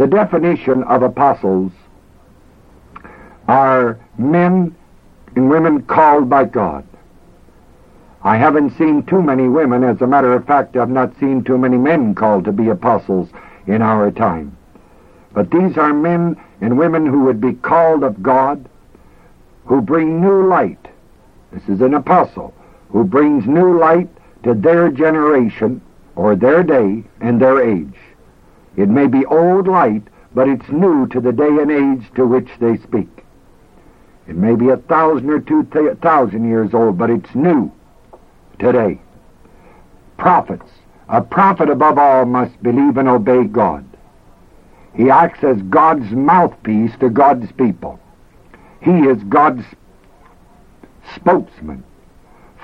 The definition of apostles are men and women called by God. I haven't seen too many women. As a matter of fact, I've not seen too many men called to be apostles in our time. But these are men and women who would be called of God, who bring new light. This is an apostle who brings new light to their generation or their day and their age. It may be old light, but it's new to the day and age to which they speak. It may be a thousand or two thousand years old, but it's new today. Prophets. A prophet above all must believe and obey God. He acts as God's mouthpiece to God's people. He is God's spokesman,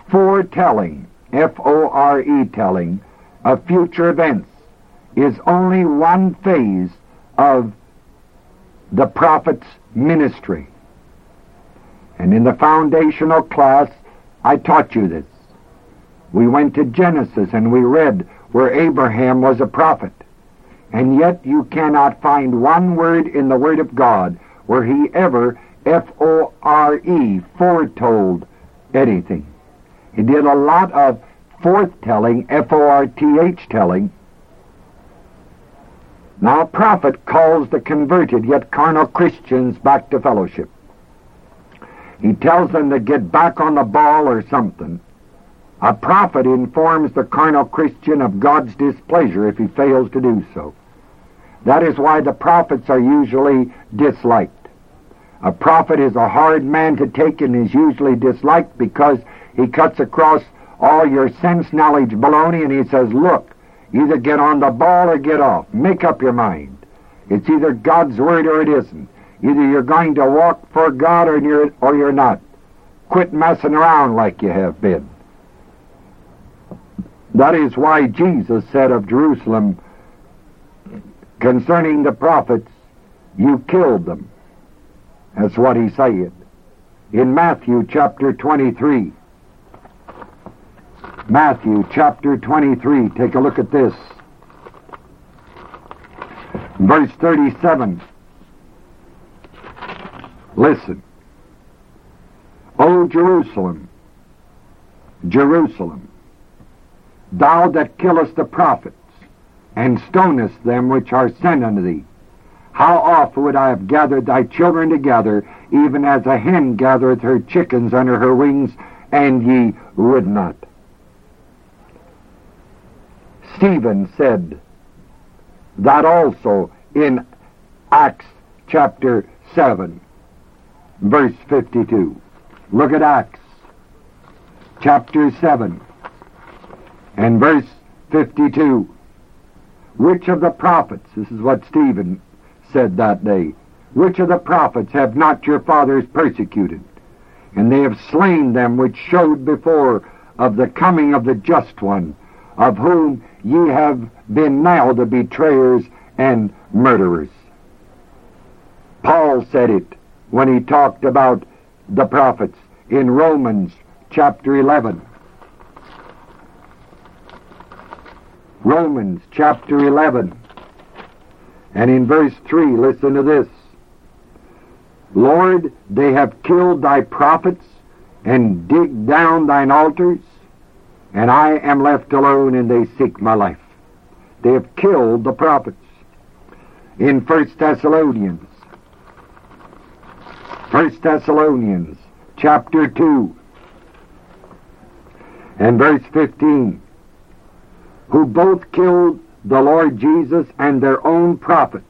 foretelling, F-O-R-E telling, of future events is only one phase of the prophet's ministry. And in the foundational class, I taught you this. We went to Genesis and we read where Abraham was a prophet. And yet you cannot find one word in the Word of God where he ever, F-O-R-E, foretold anything. He did a lot of forthtelling, F-O-R-T-H telling. Now a prophet calls the converted yet carnal Christians back to fellowship. He tells them to get back on the ball or something. A prophet informs the carnal Christian of God's displeasure if he fails to do so. That is why the prophets are usually disliked. A prophet is a hard man to take and is usually disliked because he cuts across all your sense knowledge baloney and he says, look, either get on the ball or get off. Make up your mind. It's either God's word or it isn't. Either you're going to walk for God or you're, or you're not. Quit messing around like you have been. That is why Jesus said of Jerusalem concerning the prophets, you killed them. That's what he said. In Matthew chapter 23, Matthew chapter 23, take a look at this. Verse 37. Listen. O Jerusalem, Jerusalem, thou that killest the prophets, and stonest them which are sent unto thee, how oft would I have gathered thy children together, even as a hen gathereth her chickens under her wings, and ye would not. Stephen said that also in Acts chapter 7, verse 52. Look at Acts chapter 7 and verse 52. Which of the prophets, this is what Stephen said that day, which of the prophets have not your fathers persecuted? And they have slain them which showed before of the coming of the just one, of whom ye have been now the betrayers and murderers. Paul said it when he talked about the prophets in Romans chapter 11. Romans chapter 11. And in verse 3, listen to this. Lord, they have killed thy prophets and digged down thine altars and I am left alone and they seek my life. They have killed the prophets. In First Thessalonians, First Thessalonians chapter 2 and verse 15, who both killed the Lord Jesus and their own prophets.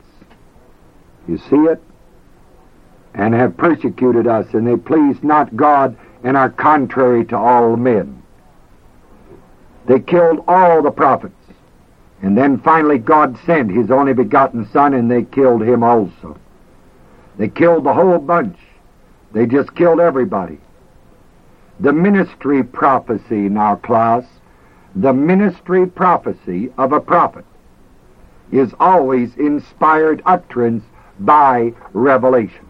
You see it? And have persecuted us, and they please not God and are contrary to all men. They killed all the prophets. And then finally God sent his only begotten Son and they killed him also. They killed the whole bunch. They just killed everybody. The ministry prophecy now, class, the ministry prophecy of a prophet is always inspired utterance by revelation.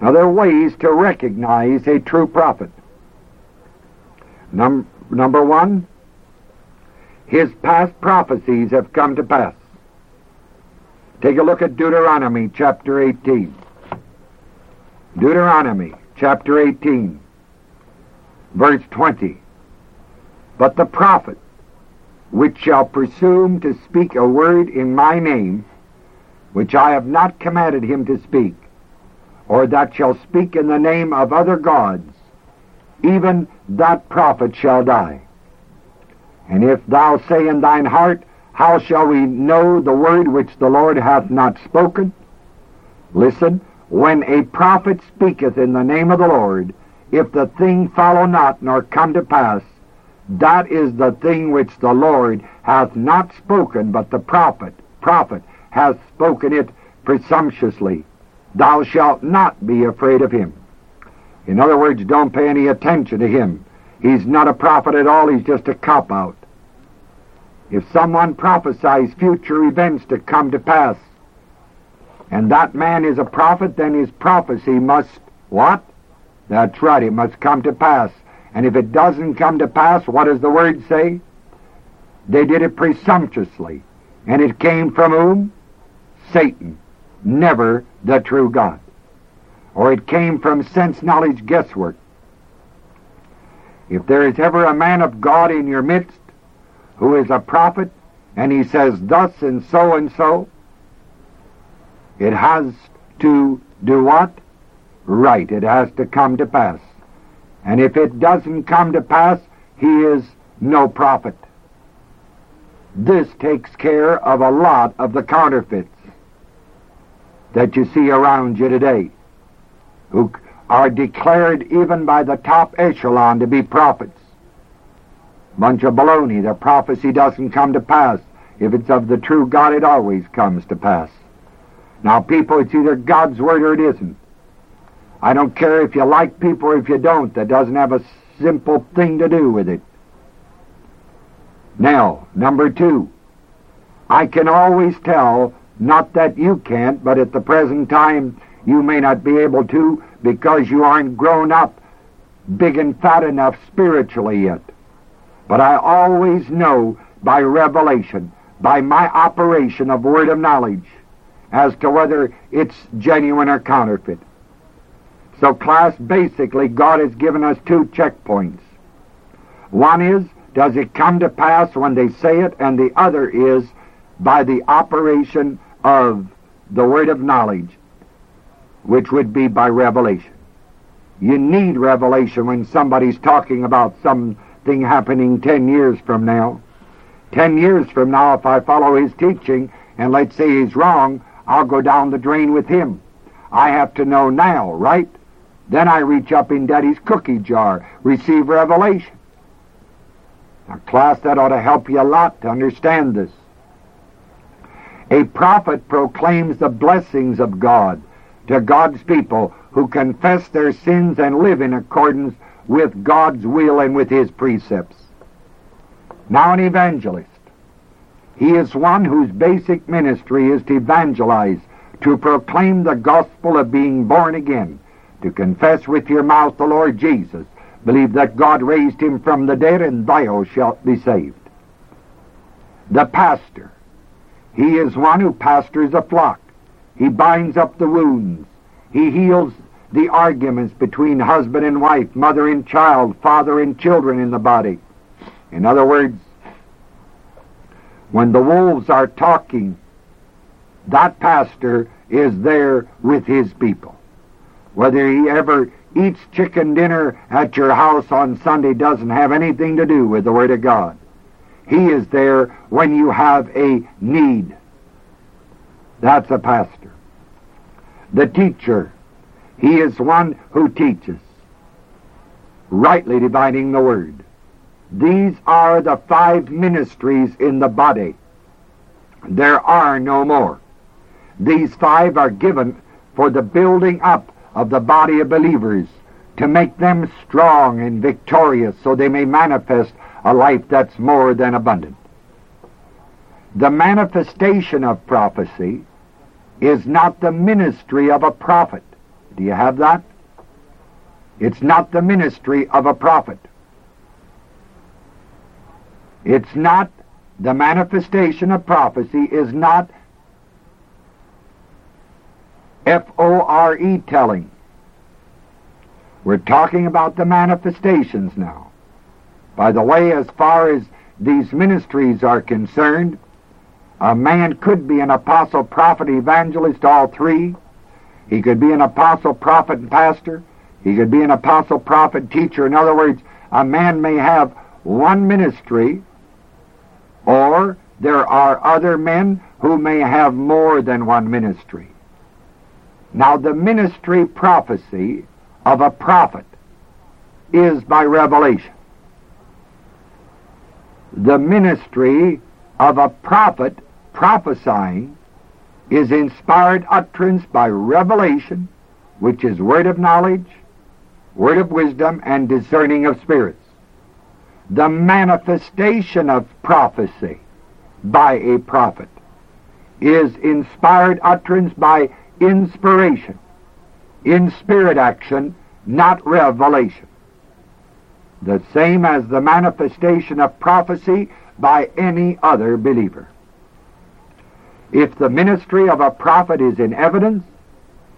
Now there are ways to recognize a true prophet. Number Number one, his past prophecies have come to pass. Take a look at Deuteronomy chapter 18. Deuteronomy chapter 18, verse 20. But the prophet which shall presume to speak a word in my name, which I have not commanded him to speak, or that shall speak in the name of other gods, even that prophet shall die. And if thou say in thine heart, How shall we know the word which the Lord hath not spoken? Listen, when a prophet speaketh in the name of the Lord, if the thing follow not nor come to pass, that is the thing which the Lord hath not spoken, but the prophet, prophet, hath spoken it presumptuously. Thou shalt not be afraid of him. In other words, don't pay any attention to him. He's not a prophet at all, he's just a cop out. If someone prophesies future events to come to pass, and that man is a prophet, then his prophecy must, what? That's right, it must come to pass. And if it doesn't come to pass, what does the word say? They did it presumptuously. And it came from whom? Satan, never the true God. Or it came from sense knowledge guesswork. If there is ever a man of God in your midst who is a prophet, and he says thus and so and so, it has to do what? Right. It has to come to pass. And if it doesn't come to pass, he is no prophet. This takes care of a lot of the counterfeits that you see around you today, who are declared even by the top echelon to be prophets. Bunch of baloney. Their prophecy doesn't come to pass. If it's of the true God, it always comes to pass. Now, people, it's either God's word or it isn't. I don't care if you like people or if you don't. That doesn't have a simple thing to do with it. Now, number two, I can always tell, not that you can't, but at the present time you may not be able to because you aren't grown up big and fat enough spiritually yet. But I always know by revelation, by my operation of word of knowledge, as to whether it's genuine or counterfeit. So, class, basically, God has given us two checkpoints. One is, does it come to pass when they say it? And the other is, by the operation of the word of knowledge, which would be by revelation. You need revelation when somebody's talking about something happening ten years from now. Ten years from now, if I follow his teaching, and let's say he's wrong, I'll go down the drain with him. I have to know now, right? Then I reach up in Daddy's cookie jar, receive revelation. Now, class, that ought to help you a lot to understand this. A prophet proclaims the blessings of God to God's people who confess their sins and live in accordance with God's will and with His precepts. Now, an evangelist. He is one whose basic ministry is to evangelize, to proclaim the gospel of being born again, to confess with your mouth the Lord Jesus, believe that God raised him from the dead, and thou shalt be saved. The pastor. He is one who pastors a flock. He binds up the wounds. He heals the arguments between husband and wife, mother and child, father and children in the body. In other words, when the wolves are talking, that pastor is there with his people. Whether he ever eats chicken dinner at your house on Sunday doesn't have anything to do with the Word of God. He is there when you have a need. That's a pastor. The teacher, he is one who teaches, rightly dividing the Word. These are the five ministries in the body. There are no more. These five are given for the building up of the body of believers to make them strong and victorious so they may manifest a life that's more than abundant. The manifestation of prophecy is not the ministry of a prophet. Do you have that? It's not the ministry of a prophet. It's not, the manifestation of prophecy is not F-O-R-E telling. We're talking about the manifestations now. By the way, as far as these ministries are concerned, a man could be an apostle, prophet, evangelist, all three. He could be an apostle, prophet, and pastor. He could be an apostle, prophet, teacher. In other words, a man may have one ministry, or there are other men who may have more than one ministry. Now, the ministry prophecy of a prophet is by revelation. The ministry of a prophet prophesying is inspired utterance by revelation, which is word of knowledge, word of wisdom, and discerning of spirits. The manifestation of prophecy by a prophet is inspired utterance by inspiration, in spirit action, not revelation. The same as the manifestation of prophecy by any other believer. If the ministry of a prophet is in evidence,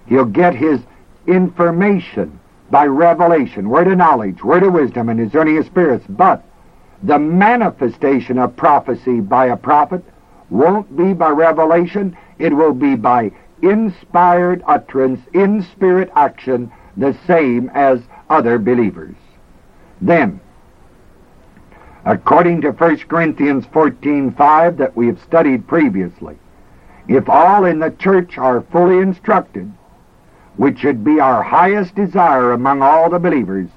he'll get his information by revelation, word of knowledge, word of wisdom, and discerning of spirits. But the manifestation of prophecy by a prophet won't be by revelation, it will be by inspired utterance, in spirit action, the same as other believers. Then, according to 1 Corinthians 14:5 that we have studied previously, if all in the church are fully instructed, which should be our highest desire among all the believers,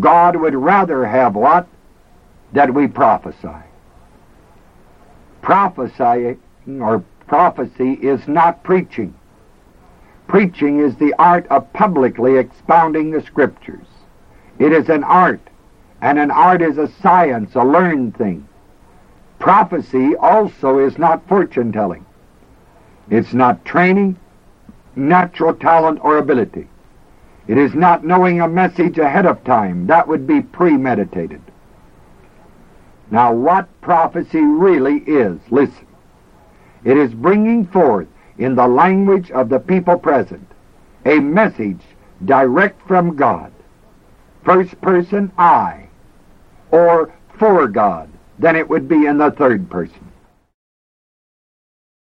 God would rather have what? That we prophesy. Prophesying or prophecy is not preaching. Preaching is the art of publicly expounding the Scriptures. It is an art, and an art is a science, a learned thing. Prophecy also is not fortune telling. It's not training, natural talent, or ability. It is not knowing a message ahead of time. That would be premeditated. Now, what prophecy really is, listen. It is bringing forth, in the language of the people present, a message direct from God. First person, I, or for God, then it would be in the third person.